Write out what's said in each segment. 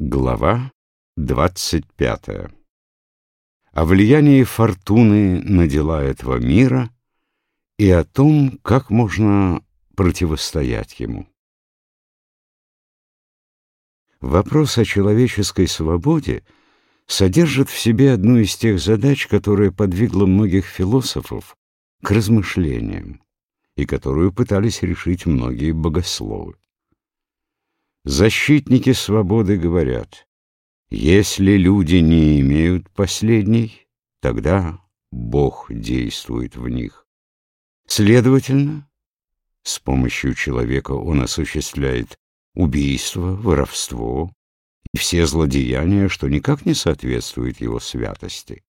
Глава двадцать пятая. О влиянии фортуны на дела этого мира и о том, как можно противостоять ему. Вопрос о человеческой свободе содержит в себе одну из тех задач, которая подвигла многих философов к размышлениям и которую пытались решить многие богословы. Защитники свободы говорят, если люди не имеют последней, тогда Бог действует в них. Следовательно, с помощью человека он осуществляет убийство, воровство и все злодеяния, что никак не соответствует его святости.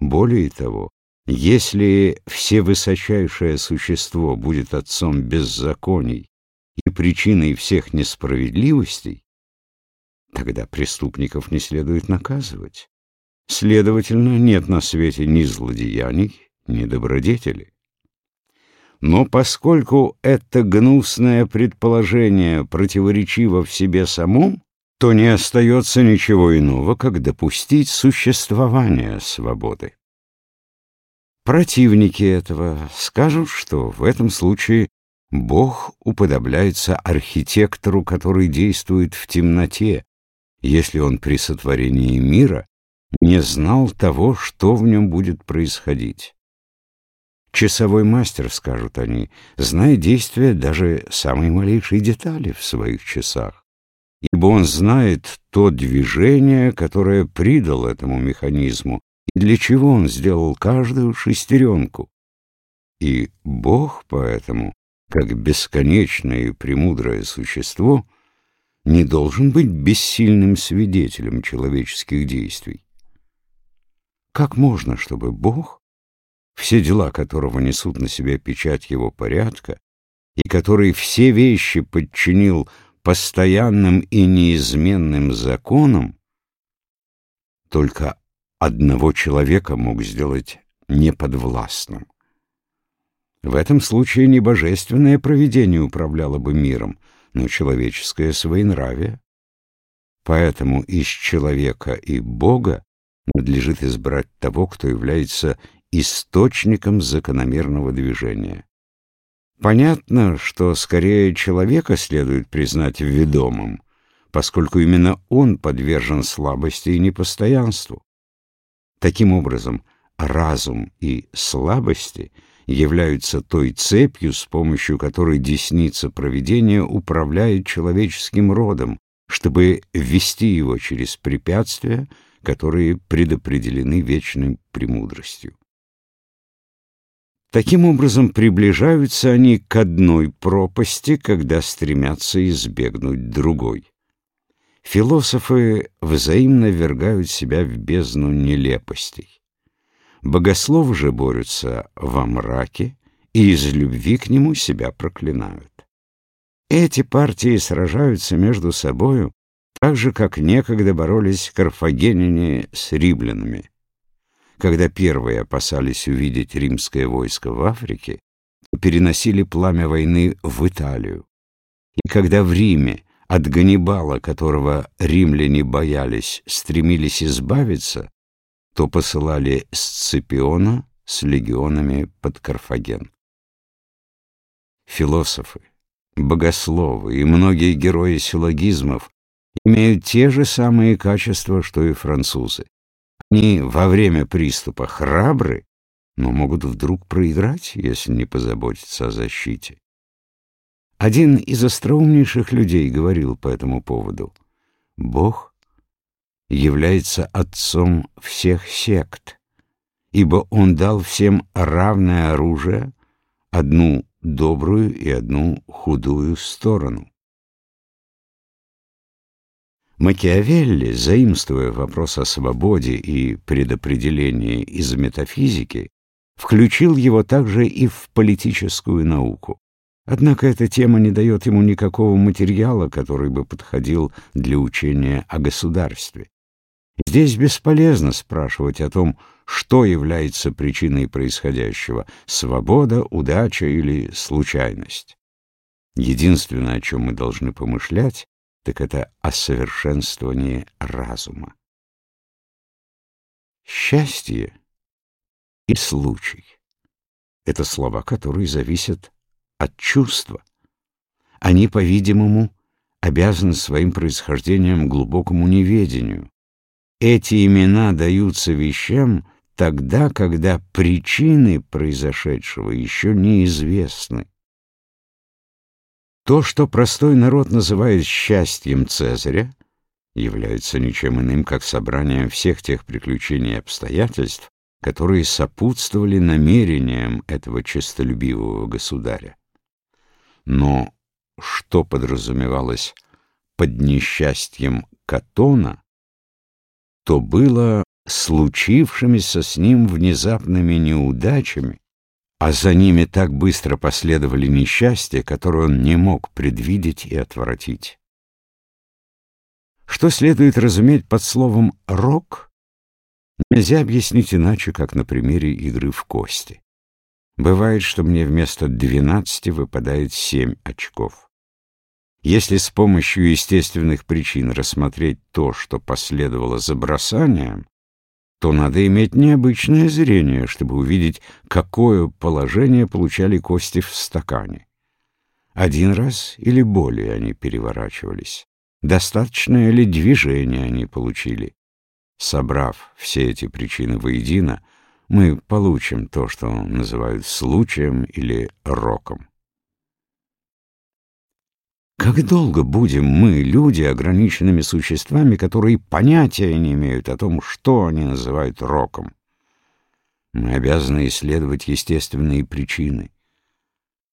Более того, если всевысочайшее существо будет отцом беззаконий и причиной всех несправедливостей, тогда преступников не следует наказывать. Следовательно, нет на свете ни злодеяний, ни добродетели. Но поскольку это гнусное предположение противоречиво в себе самом, то не остается ничего иного, как допустить существование свободы. Противники этого скажут, что в этом случае Бог уподобляется архитектору, который действует в темноте, если он при сотворении мира не знал того, что в нем будет происходить. Часовой мастер, скажут они, знает действия даже самой малейшей детали в своих часах, ибо он знает то движение, которое придал этому механизму, и для чего он сделал каждую шестеренку. И Бог поэтому как бесконечное и премудрое существо, не должен быть бессильным свидетелем человеческих действий. Как можно, чтобы Бог, все дела которого несут на себя печать его порядка, и который все вещи подчинил постоянным и неизменным законам, только одного человека мог сделать неподвластным? В этом случае не божественное провидение управляло бы миром, но человеческое своенравие. Поэтому из человека и Бога надлежит избрать того, кто является источником закономерного движения. Понятно, что скорее человека следует признать ведомым, поскольку именно он подвержен слабости и непостоянству. Таким образом, разум и слабости — являются той цепью, с помощью которой десница провидения управляет человеческим родом, чтобы ввести его через препятствия, которые предопределены вечной премудростью. Таким образом, приближаются они к одной пропасти, когда стремятся избегнуть другой. Философы взаимно ввергают себя в бездну нелепостей. Богословы же борются во мраке и из любви к нему себя проклинают. Эти партии сражаются между собою так же, как некогда боролись карфагеняне с римлянами. Когда первые опасались увидеть римское войско в Африке, переносили пламя войны в Италию. И когда в Риме от Ганнибала, которого римляне боялись, стремились избавиться, то посылали Сципиона с легионами под Карфаген. Философы, богословы и многие герои силлогизмов имеют те же самые качества, что и французы. Они во время приступа храбры, но могут вдруг проиграть, если не позаботиться о защите. Один из остроумнейших людей говорил по этому поводу. Бог является отцом всех сект, ибо он дал всем равное оружие, одну добрую и одну худую сторону. Макиавелли, заимствуя вопрос о свободе и предопределении из метафизики, включил его также и в политическую науку. Однако эта тема не дает ему никакого материала, который бы подходил для учения о государстве. Здесь бесполезно спрашивать о том, что является причиной происходящего — свобода, удача или случайность. Единственное, о чем мы должны помышлять, так это о совершенствовании разума. Счастье и случай — это слова, которые зависят от чувства. Они, по-видимому, обязаны своим происхождением глубокому неведению. Эти имена даются вещам тогда, когда причины произошедшего еще неизвестны. То, что простой народ называет счастьем Цезаря, является ничем иным, как собранием всех тех приключений и обстоятельств, которые сопутствовали намерениям этого честолюбивого государя. Но что подразумевалось под несчастьем Катона, то было случившимися с ним внезапными неудачами, а за ними так быстро последовали несчастья, которые он не мог предвидеть и отвратить. Что следует разуметь под словом «рок», нельзя объяснить иначе, как на примере игры в кости. Бывает, что мне вместо двенадцати выпадает семь очков. Если с помощью естественных причин рассмотреть то, что последовало за бросанием, то надо иметь необычное зрение, чтобы увидеть, какое положение получали кости в стакане. Один раз или более они переворачивались. Достаточное ли движение они получили? Собрав все эти причины воедино, мы получим то, что называют случаем или роком. Как долго будем мы, люди, ограниченными существами, которые понятия не имеют о том, что они называют роком? Мы обязаны исследовать естественные причины.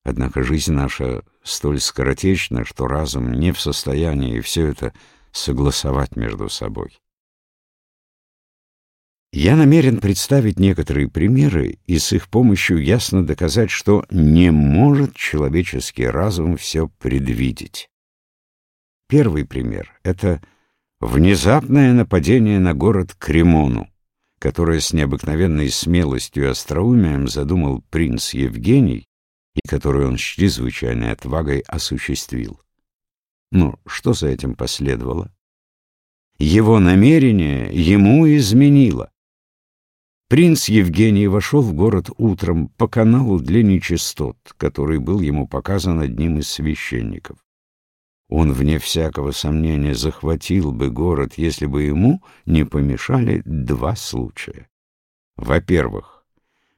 Однако жизнь наша столь скоротечна, что разум не в состоянии все это согласовать между собой. Я намерен представить некоторые примеры и с их помощью ясно доказать, что не может человеческий разум все предвидеть. Первый пример — это внезапное нападение на город Кремону, которое с необыкновенной смелостью и остроумием задумал принц Евгений и которое он с чрезвычайной отвагой осуществил. Но что за этим последовало? Его намерение ему изменило. Принц Евгений вошел в город утром по каналу для нечистот, который был ему показан одним из священников. Он, вне всякого сомнения, захватил бы город, если бы ему не помешали два случая. Во-первых,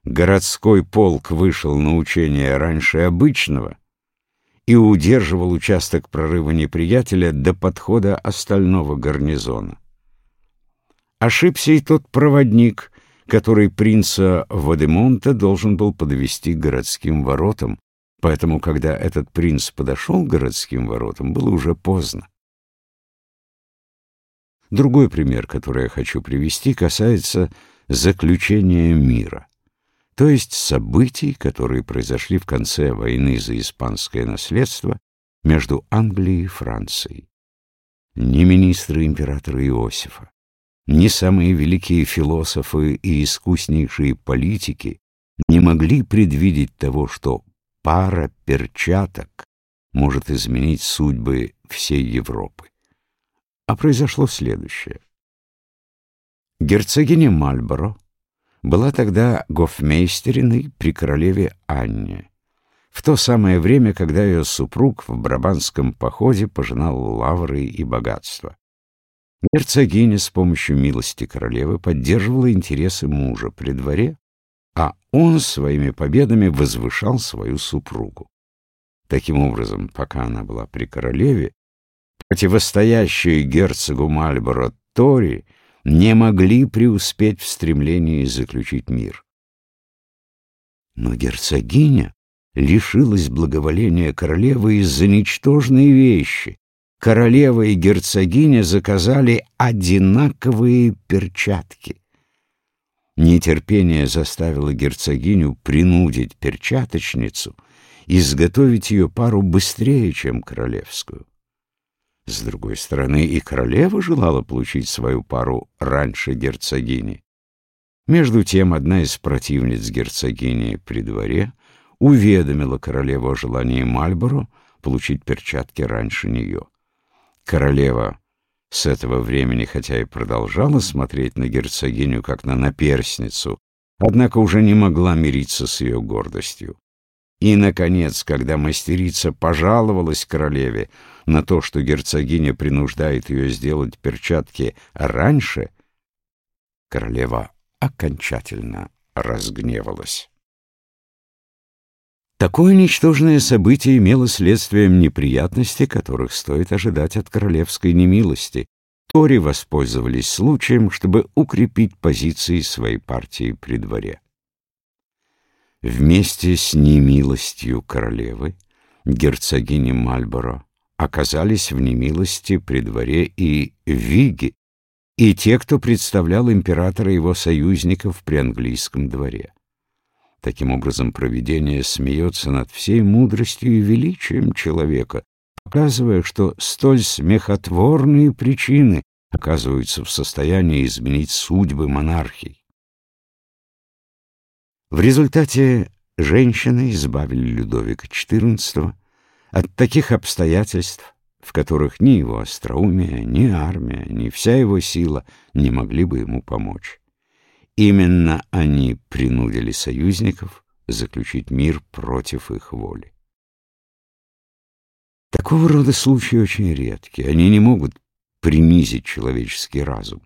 городской полк вышел на учение раньше обычного и удерживал участок прорыва неприятеля до подхода остального гарнизона. Ошибся и тот проводник, который принца Вадемонта должен был подвести к городским воротам, поэтому, когда этот принц подошел к городским воротам, было уже поздно. Другой пример, который я хочу привести, касается заключения мира, то есть событий, которые произошли в конце войны за испанское наследство между Англией и Францией. Ни министры императора Иосифа, ни самые великие философы и искуснейшие политики не могли предвидеть того, что пара перчаток может изменить судьбы всей Европы. А произошло следующее. Герцогиня Мальборо была тогда гофмейстериной при королеве Анне, в то самое время, когда ее супруг в Брабанском походе пожинал лавры и богатства. Герцогиня с помощью милости королевы поддерживала интересы мужа при дворе, а он своими победами возвышал свою супругу. Таким образом, пока она была при королеве, противостоящие герцогу Мальборо Тори не могли преуспеть в стремлении заключить мир. Но герцогиня лишилась благоволения королевы из-за ничтожной вещи, королева и герцогиня заказали одинаковые перчатки. Нетерпение заставило герцогиню принудить перчаточницу изготовить ее пару быстрее, чем королевскую. С другой стороны, и королева желала получить свою пару раньше герцогини. Между тем, одна из противниц герцогини при дворе уведомила королеву о желании Мальборо получить перчатки раньше нее. Королева с этого времени, хотя и продолжала смотреть на герцогиню как на наперсницу, однако уже не могла мириться с ее гордостью. И, наконец, когда мастерица пожаловалась королеве на то, что герцогиня принуждает ее сделать перчатки раньше, королева окончательно разгневалась. Такое ничтожное событие имело следствием неприятности, которых стоит ожидать от королевской немилости. Тори воспользовались случаем, чтобы укрепить позиции своей партии при дворе. Вместе с немилостью королевы, герцогини Мальборо, оказались в немилости при дворе и Виги, и те, кто представлял императора и его союзников при английском дворе. Таким образом, провидение смеется над всей мудростью и величием человека, показывая, что столь смехотворные причины оказываются в состоянии изменить судьбы монархий. В результате женщины избавили Людовика XIV от таких обстоятельств, в которых ни его остроумие, ни армия, ни вся его сила не могли бы ему помочь. Именно они принудили союзников заключить мир против их воли. Такого рода случаи очень редки. Они не могут принизить человеческий разум.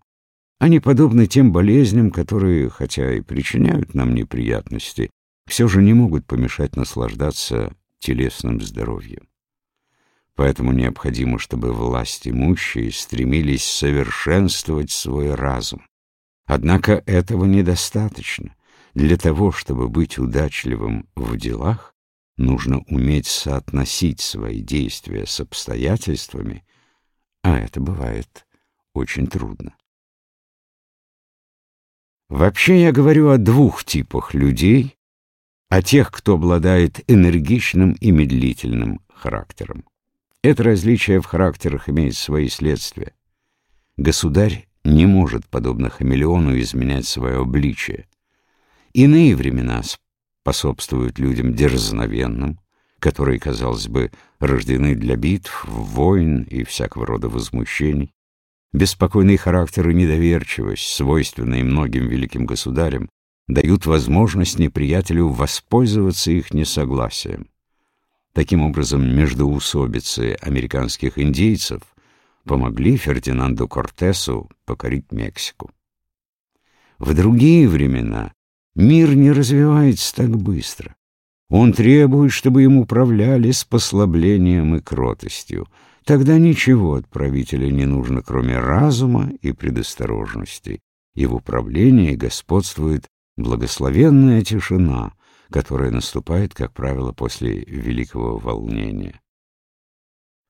Они подобны тем болезням, которые, хотя и причиняют нам неприятности, все же не могут помешать наслаждаться телесным здоровьем. Поэтому необходимо, чтобы власть имущие стремились совершенствовать свой разум, Однако этого недостаточно. Для того, чтобы быть удачливым в делах, нужно уметь соотносить свои действия с обстоятельствами, а это бывает очень трудно. Вообще я говорю о двух типах людей, о тех, кто обладает энергичным и медлительным характером. Это различие в характерах имеет свои следствия. Государь не может, подобно хамелеону, изменять свое обличие. Иные времена способствуют людям дерзновенным, которые, казалось бы, рождены для битв, войн и всякого рода возмущений. Беспокойный характер и недоверчивость, свойственные многим великим государям, дают возможность неприятелю воспользоваться их несогласием. Таким образом, междоусобицы американских индейцев — помогли Фердинанду Кортесу покорить Мексику. В другие времена мир не развивается так быстро. Он требует, чтобы им управляли с послаблением и кротостью. Тогда ничего от правителя не нужно, кроме разума и предосторожности, и в управлении господствует благословенная тишина, которая наступает, как правило, после великого волнения.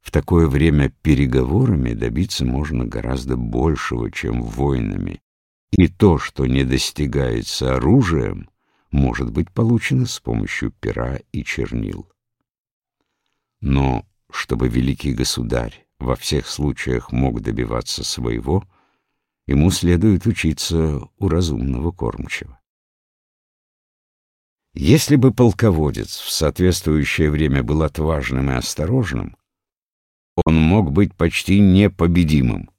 В такое время переговорами добиться можно гораздо большего, чем войнами, и то, что не достигается оружием, может быть получено с помощью пера и чернил. Но чтобы великий государь во всех случаях мог добиваться своего, ему следует учиться у разумного кормчего. Если бы полководец в соответствующее время был отважным и осторожным, он мог быть почти непобедимым.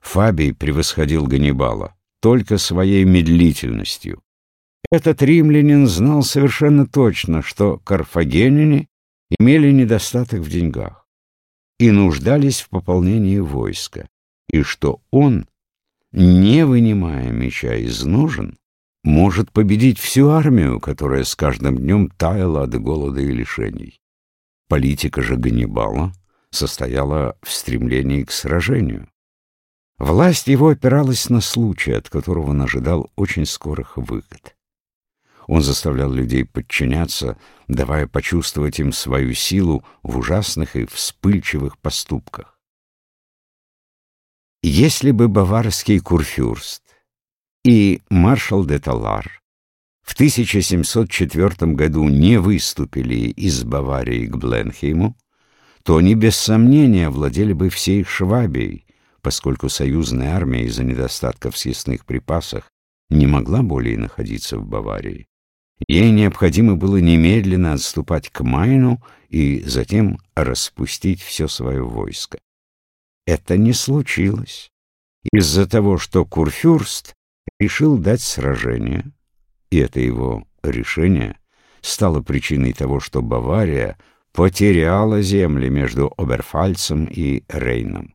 Фабий превосходил Ганнибала только своей медлительностью. Этот римлянин знал совершенно точно, что карфагеняне имели недостаток в деньгах и нуждались в пополнении войска, и что он, не вынимая меча из ножен, может победить всю армию, которая с каждым днем таяла от голода и лишений. Политика же Ганнибала состояла в стремлении к сражению. Власть его опиралась на случай, от которого он ожидал очень скорых выгод. Он заставлял людей подчиняться, давая почувствовать им свою силу в ужасных и вспыльчивых поступках. Если бы баварский курфюрст и маршал де Талар в 1704 году не выступили из Баварии к Бленхейму, то они без сомнения владели бы всей Швабией, поскольку союзная армия из-за недостатков в съестных припасах не могла более находиться в Баварии. Ей необходимо было немедленно отступать к Майну и затем распустить все свое войско. это не случилось из-за того, что Курфюрст решил дать сражение, и это его решение стало причиной того, что Бавария потеряла земли между Оберфальцем и Рейном.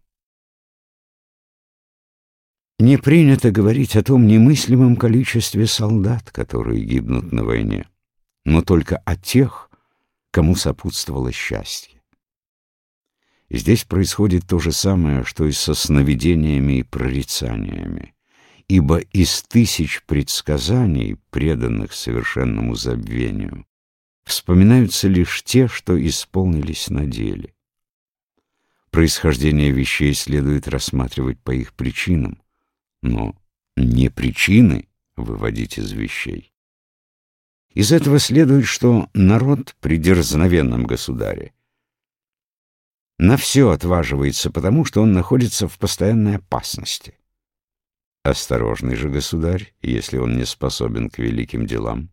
Не принято говорить о том немыслимом количестве солдат, которые гибнут на войне, но только о тех, кому сопутствовало счастье. Здесь происходит то же самое, что и со сновидениями и прорицаниями, ибо из тысяч предсказаний, преданных совершенному забвению, вспоминаются лишь те, что исполнились на деле. Происхождение вещей следует рассматривать по их причинам, но не причины выводить из вещей. Из этого следует, что народ при дерзновенном государе на все отваживается потому, что он находится в постоянной опасности. Осторожный же государь, если он не способен к великим делам,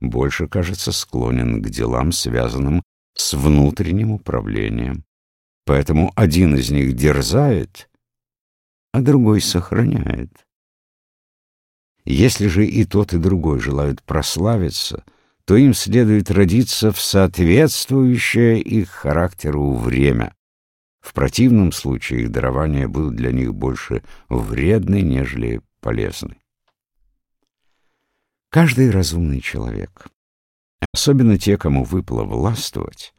больше, кажется, склонен к делам, связанным с внутренним управлением. Поэтому один из них дерзает, а другой сохраняет. Если же и тот, и другой желают прославиться, то им следует родиться в соответствующее их характеру время. В противном случае их дарования будут для них больше вредны, нежели полезны. Каждый разумный человек, особенно те, кому выпало властвовать,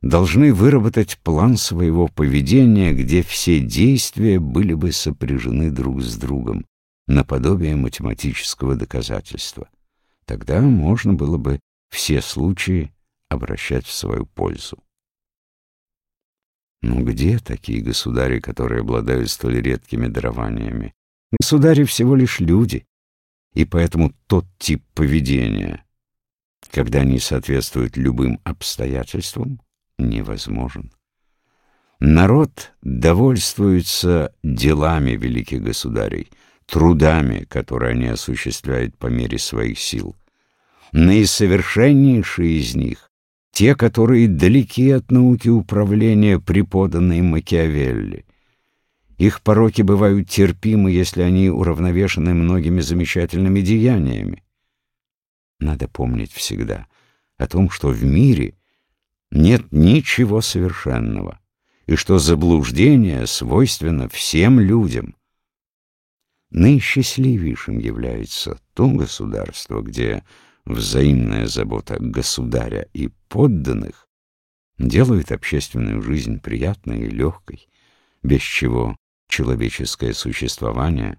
должны выработать план своего поведения, где все действия были бы сопряжены друг с другом, наподобие математического доказательства. Тогда можно было бы все случаи обращать в свою пользу. Но где такие государи, которые обладают столь редкими дарованиями? Государи всего лишь люди, и поэтому тот тип поведения, когда они соответствуют любым обстоятельствам, невозможен. Народ довольствуется делами великих государей, трудами, которые они осуществляют по мере своих сил. Наисовершеннейшие из них — те, которые далеки от науки управления, преподанной Макиавелли. Их пороки бывают терпимы, если они уравновешены многими замечательными деяниями. Надо помнить всегда о том, что в мире нет ничего совершенного, и что заблуждение свойственно всем людям. Наисчастливейшим является то государство, где взаимная забота государя и подданных делает общественную жизнь приятной и легкой, без чего человеческое существование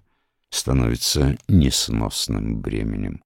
становится несносным бременем.